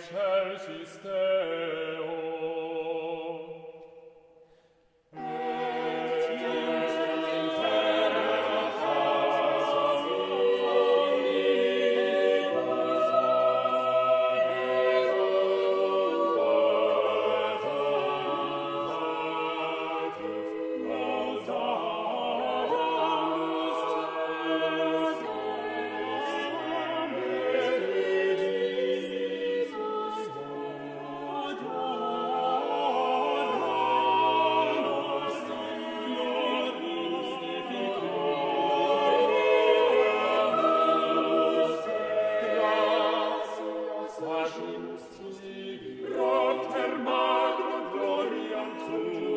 excelsis Deo Christi, Pater Magnum Gloriam Tuum,